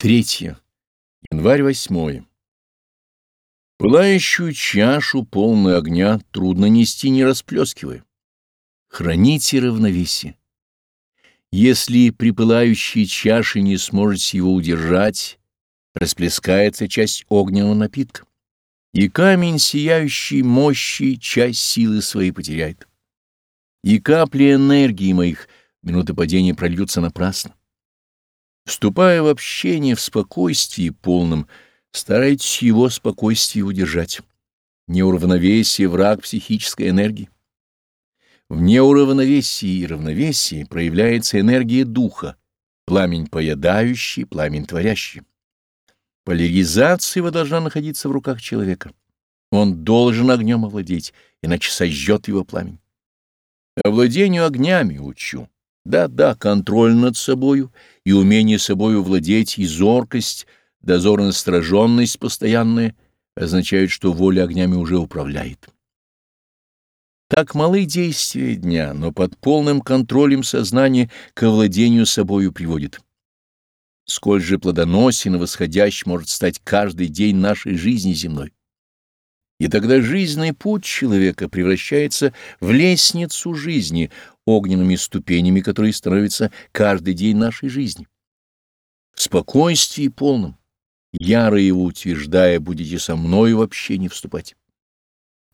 Третье. Январь восьмое. Пылающую чашу, полную огня, трудно нести, не расплескивая. Храните равновесие. Если при пылающей чаше не сможете его удержать, расплескается часть огненного напитка, и камень, сияющий мощи, часть силы своей потеряет. И капли энергии моих минуты падения прольются напрасно. Вступая в общение в спокойствии полном, старайтесь его спокойствие удержать. Неуравновесие — враг психической энергии. В неуравновесии и равновесии проявляется энергия духа, пламень поедающий, пламень творящий. Поляризация его должна находиться в руках человека. Он должен огнем овладеть, иначе сожжет его пламень. Овладению огнями учу. Да-да, контроль над собою и умение собою владеть, и зоркость, дозорно-стороженность постоянная означают, что воля огнями уже управляет. Так малы действия дня, но под полным контролем сознания к овладению собою приводит. Сколь же плодоносен и восходящ может стать каждый день нашей жизни земной. И тогда жизненный путь человека превращается в лестницу жизни, огненными ступенями, которые становятся каждый день нашей жизни. В спокойствии полном, яро его утверждая, будете со мною вообще не вступать.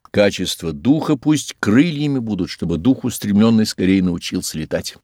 Качества духа пусть крыльями будут, чтобы дух устремленный скорее научился летать.